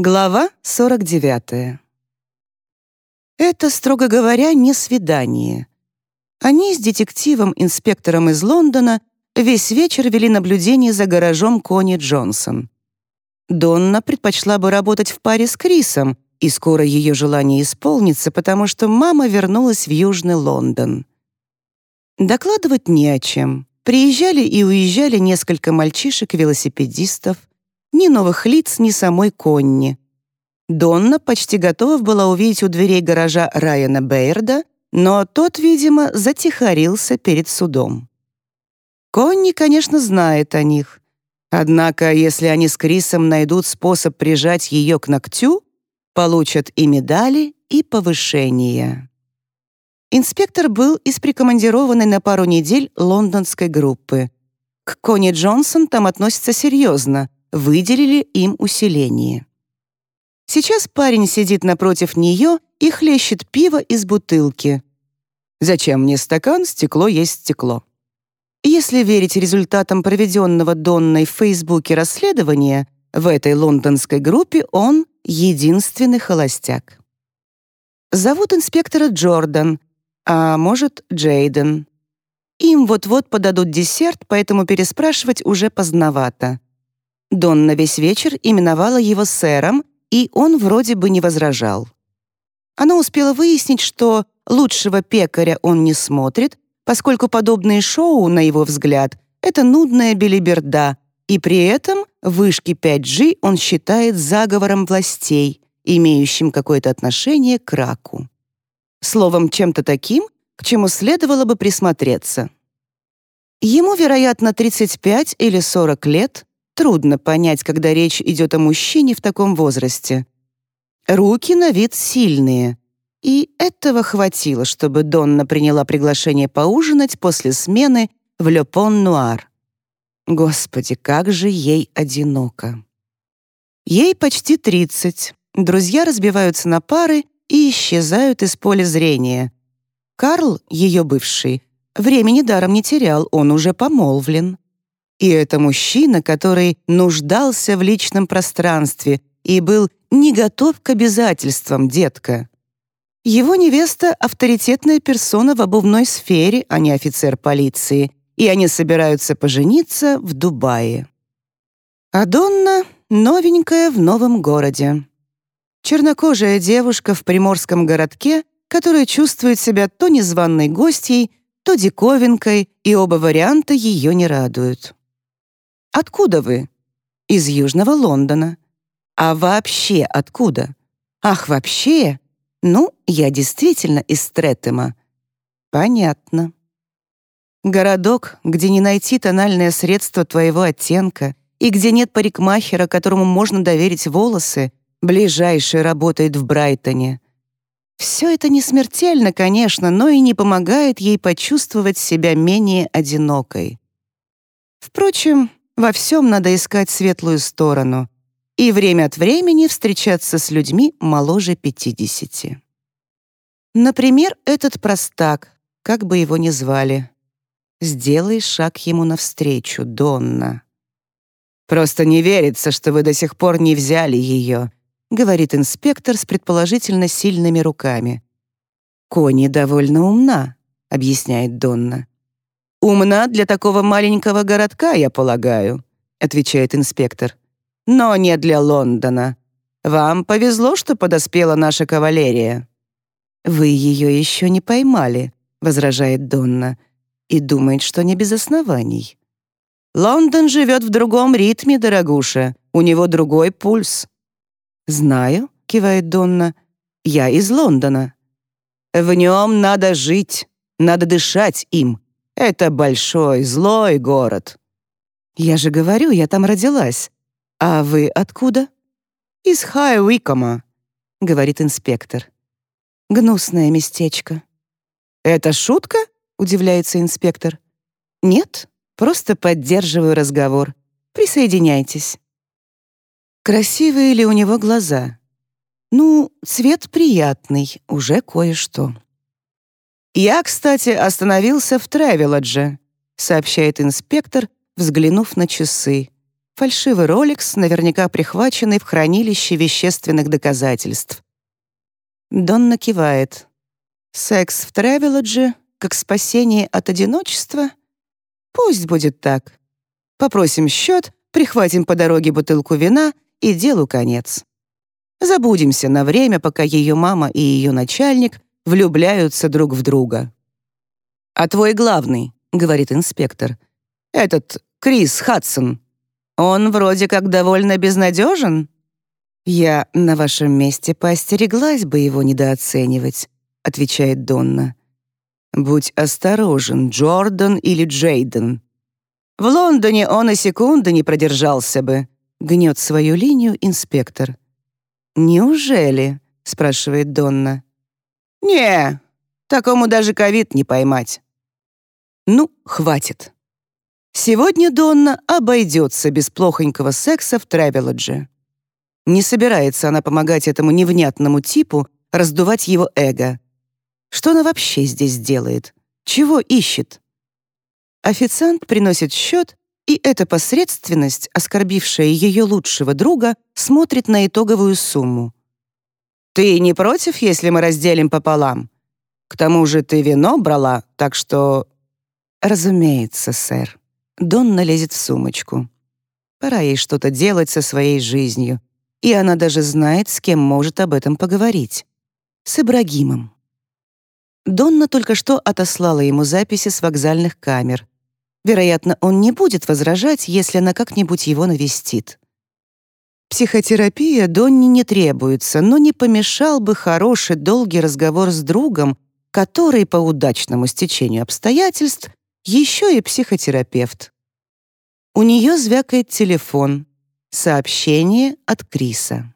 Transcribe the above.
Глава 49. Это, строго говоря, не свидание. Они с детективом-инспектором из Лондона весь вечер вели наблюдение за гаражом Кони Джонсон. Донна предпочла бы работать в паре с Крисом, и скоро ее желание исполнится, потому что мама вернулась в Южный Лондон. Докладывать не о чем. Приезжали и уезжали несколько мальчишек-велосипедистов, ни новых лиц, ни самой Конни. Донна почти готова была увидеть у дверей гаража Райана Бейерда, но тот, видимо, затихарился перед судом. Конни, конечно, знает о них. Однако, если они с Крисом найдут способ прижать ее к ногтю, получат и медали, и повышение. Инспектор из из прикомандированной на пару недель лондонской группы. К Конни Джонсон там относятся серьезно, выделили им усиление. Сейчас парень сидит напротив нее и хлещет пиво из бутылки. Зачем мне стакан? Стекло есть стекло. Если верить результатам проведенного Донной в Фейсбуке расследования, в этой лондонской группе он единственный холостяк. Зовут инспектора Джордан, а может, Джейден. Им вот-вот подадут десерт, поэтому переспрашивать уже поздновато. Донна весь вечер именовала его сэром, и он вроде бы не возражал. Она успела выяснить, что лучшего пекаря он не смотрит, поскольку подобные шоу, на его взгляд, это нудная белиберда, и при этом вышки 5G он считает заговором властей, имеющим какое-то отношение к раку. Словом, чем-то таким, к чему следовало бы присмотреться. Ему, вероятно, 35 или 40 лет, Трудно понять, когда речь идет о мужчине в таком возрасте. Руки на вид сильные. И этого хватило, чтобы Донна приняла приглашение поужинать после смены в Ле Нуар. Господи, как же ей одиноко. Ей почти 30. Друзья разбиваются на пары и исчезают из поля зрения. Карл, ее бывший, времени даром не терял, он уже помолвлен. И это мужчина, который нуждался в личном пространстве и был не готов к обязательствам, детка. Его невеста — авторитетная персона в обувной сфере, а не офицер полиции, и они собираются пожениться в Дубае. А Донна — новенькая в новом городе. Чернокожая девушка в приморском городке, которая чувствует себя то незваной гостьей, то диковинкой, и оба варианта ее не радуют. Откуда вы? Из Южного Лондона. А вообще откуда? Ах, вообще? Ну, я действительно из Стрэттема. Понятно. Городок, где не найти тональное средство твоего оттенка и где нет парикмахера, которому можно доверить волосы, ближайший работает в Брайтоне. Все это не смертельно, конечно, но и не помогает ей почувствовать себя менее одинокой. Впрочем, во всем надо искать светлую сторону и время от времени встречаться с людьми моложе 50. Например, этот простак, как бы его ни звали. Сделай шаг ему навстречу, Донна. «Просто не верится, что вы до сих пор не взяли ее», говорит инспектор с предположительно сильными руками. «Кони довольно умна», — объясняет Донна. «Умна для такого маленького городка, я полагаю», — отвечает инспектор. «Но не для Лондона. Вам повезло, что подоспела наша кавалерия». «Вы ее еще не поймали», — возражает Донна, и думает, что не без оснований. «Лондон живет в другом ритме, дорогуша. У него другой пульс». «Знаю», — кивает Донна, — «я из Лондона». «В нем надо жить, надо дышать им», это большой, злой город». «Я же говорю, я там родилась. А вы откуда?» «Из Хай-Уикома», — говорит инспектор. «Гнусное местечко». «Это шутка?» — удивляется инспектор. «Нет, просто поддерживаю разговор. Присоединяйтесь». Красивые ли у него глаза? Ну, цвет приятный, уже кое-что. «Я, кстати, остановился в Тревелодже», — сообщает инспектор, взглянув на часы. Фальшивый роликс, наверняка прихваченный в хранилище вещественных доказательств. Донна кивает. Секс в Тревелодже как спасение от одиночества? Пусть будет так. Попросим счет, прихватим по дороге бутылку вина и делу конец. Забудемся на время, пока ее мама и ее начальник влюбляются друг в друга. «А твой главный», — говорит инспектор, — «этот Крис Хадсон, он вроде как довольно безнадежен. Я на вашем месте поостереглась бы его недооценивать, отвечает Донна. Будь осторожен, Джордан или Джейден. В Лондоне он и секунды не продержался бы, гнет свою линию инспектор. Неужели? спрашивает Донна. Не, такому даже ковид не поймать. Ну, хватит. Сегодня Донна обойдется без плохонького секса в Тревелодже. Не собирается она помогать этому невнятному типу раздувать его эго. Что она вообще здесь делает? Чего ищет? Официант приносит счет, и эта посредственность, оскорбившая ее лучшего друга, смотрит на итоговую сумму. «Ты не против, если мы разделим пополам? К тому же ты вино брала, так что...» «Разумеется, сэр». Донна лезет в сумочку. Пора ей что-то делать со своей жизнью. И она даже знает, с кем может об этом поговорить. С Ибрагимом. Донна только что отослала ему записи с вокзальных камер. Вероятно, он не будет возражать, если она как-нибудь его навестит. Психотерапия Донне не требуется, но не помешал бы хороший долгий разговор с другом, который по удачному стечению обстоятельств еще и психотерапевт. У нее звякает телефон. Сообщение от Криса.